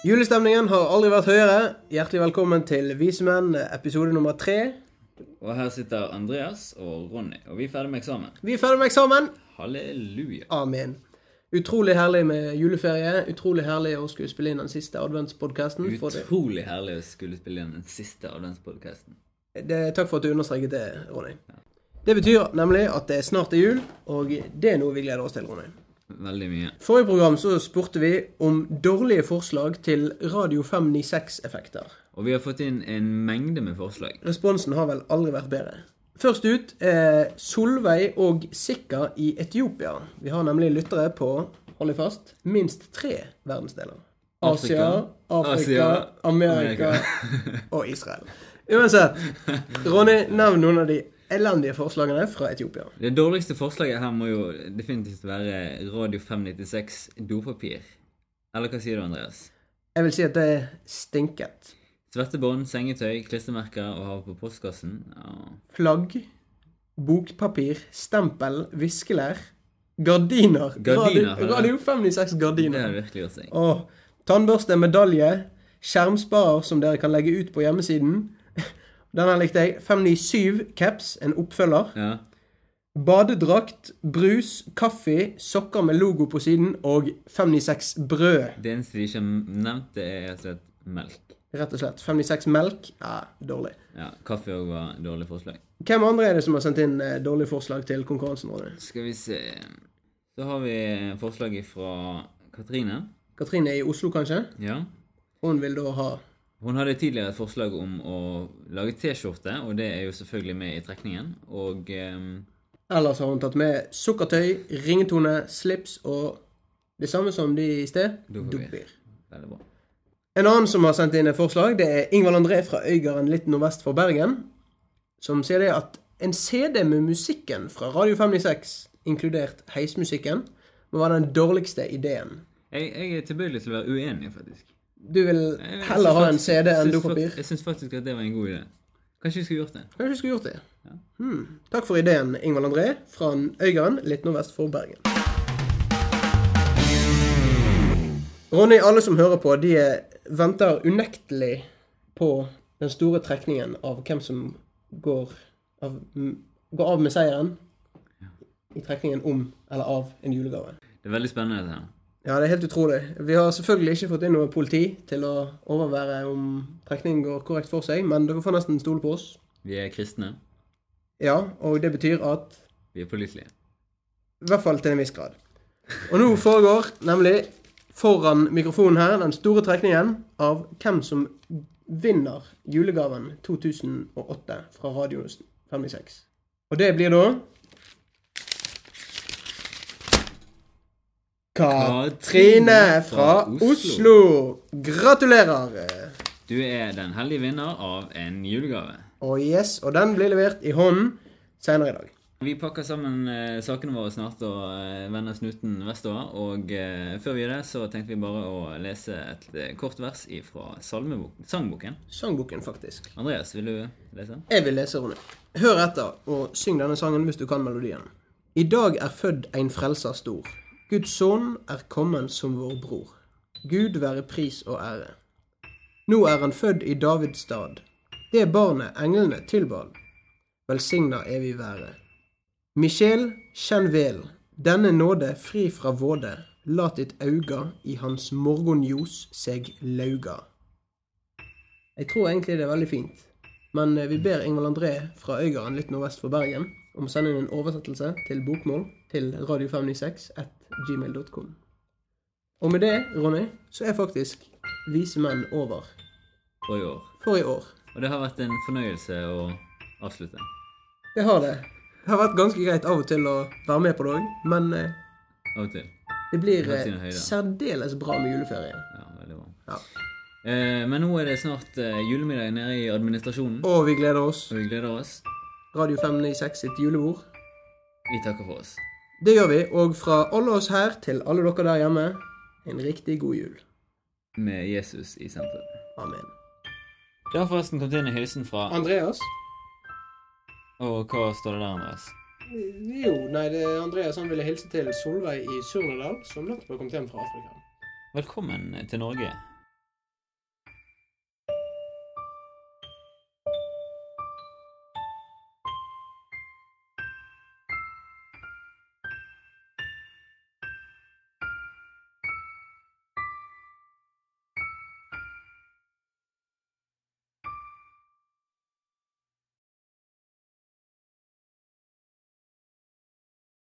Julestemningen har aldri vært høyere. Hjertelig velkommen til Visemenn, episode nummer tre. Og her sitter Andreas og Ronny, og vi er ferdig med eksamen. Vi er ferdig med eksamen. Halleluja. Amen. Utrolig herlig med juleferie. Utrolig herlig å skulle spille inn den siste adventspodkasten. Utrolig herlig å skulle spille inn den siste adventspodkasten. Takk for at du understreket det, Ronny. Det betyr nemlig at det snart er jul, og det er noe vi gleder oss til, Ronny. Veldig mye. Forrige program så spurte vi om dårlige forslag til Radio 596-effekter. Og vi har fått inn en mengde med forslag. Responsen har vel aldri vært bedre. Først ut er Solveig og Sikka i Etiopia. Vi har nemlig lyttere på, hold deg fast, minst tre verdensdeler. Asia, Afrika, Asia, Amerika, og Israel. Uansett, Ronny, nevn noen av de elendige forslagene fra Etiopia. Det dårligste forslaget her må jo definitivt være Radio 596 dopapir. Eller hva sier du, Andreas? Jeg vil si at det stinket. Svettebånd, sengetøy, klistremerker å ha på postkassen. Ja. Flagg, bokpapir, stempel, viskelær, gardiner. Gardiner, Radio, Radio 596 gardiner. Det er har virkelig gjort seg. Åh, tannbørste, medalje, skjermsparer som dere kan legge ut på hjemmesiden. Denne likte jeg. 597 caps, en oppfølger. Ja. Badedrakt, brus, kaffe, sokker med logo på siden og 596 brød. Det eneste de ikke har nevnt, det er rett og slett melk. Rett og slett. 596 melk. Ja, dårlig. Ja, Kaffe òg var dårlig forslag. Hvem andre er det som har sendt inn eh, dårlige forslag til konkurransen? Ronny? Skal vi se Så har vi forslaget fra Katrine. Katrine er i Oslo, kanskje? Ja. Hun vil da ha Hun hadde tidligere et forslag om å lage T-skjorte, og det er jo selvfølgelig med i trekningen. Og ehm, Ellers har hun tatt med sukkertøy, ringetone, slips og det samme som de i sted. Dopapir. Veldig bra. En annen som har sendt inn et forslag, det er Ingvald André fra Øygarden litt nordvest for Bergen. Som sier det at en CD med musikken fra Radio 596, inkludert heismusikken, må være den dårligste ideen. Jeg, jeg er tilbøyelig til å være uenig, faktisk. Du vil heller ha en CD enn dopapir? Jeg syns faktisk at det var en god idé. Kanskje vi skulle gjort det. Kanskje vi skulle gjort det? Hmm. Takk for ideen, Ingvald André fra Øygarden litt nordvest for Bergen. Ronny, alle som hører på, de venter unektelig på den store trekningen av hvem som går av, går av med seieren i trekningen om eller av en julegave. Det er veldig spennende. dette her. Ja, det er helt utrolig. Vi har selvfølgelig ikke fått inn noe politi til å overvære om trekningen går korrekt for seg, men dere får nesten stole på oss. Vi er kristne. Ja, og det betyr at Vi er pålitelige. I hvert fall til en viss grad. Og nå foregår nemlig foran mikrofonen her den store trekningen av hvem som vinner julegaven 2008 fra Radio 56. Og det blir da Katrine fra Oslo. Gratulerer! Du er den heldige vinner av en julegave. Og yes, og den blir levert i hånden senere i dag. Vi pakker sammen eh, sakene våre snart og eh, vender snuten vestover. Og eh, før vi gjør det, så tenkte vi bare å lese et eh, kort vers fra sangboken. Sangboken, faktisk. Andreas, vil du lese? Jeg vil lese, Rune. Hør etter, og syng denne sangen hvis du kan melodien. I dag er født ein frelser stor. Guds sønn er kommet som vår bror. Gud være pris og ære. Nå er han født i Davids stad. Det barnet englene tilbad. Velsigna evig være. Michel, kjenn vel, denne nåde fri fra våde, lat ditt auga i hans morgenljos seg lauga. Jeg tror egentlig det er veldig fint. Men eh, vi ber Ingvald André fra Øygarden litt nordvest for Bergen om å sende inn en oversettelse til bokmål til radio596 at gmail.com. Og med det, Ronny, så er faktisk Vise menn over For i år. for i år. Og det har vært en fornøyelse å avslutte. Det har det. Det har vært ganske greit av og til å være med på det òg, men eh, Av og til. det blir eh, særdeles bra med juleferie. Ja, veldig bra. Ja. Eh, men nå er det snart eh, julemiddag nede i administrasjonen, Og vi gleder oss. og vi gleder oss. Radio 596 sitt julebord. Vi takker for oss. Det gjør vi, og fra alle oss her til alle dere der hjemme, en riktig god jul. Med Jesus i sentrum. Amen. Det har forresten kommet inn en hilsen fra Andreas? Og hva står det der, Andreas? Jo, nei, det er Andreas han ville hilse til Solveig i Surnadal, som nettopp har kommet hjem fra Afrika. Velkommen til Norge.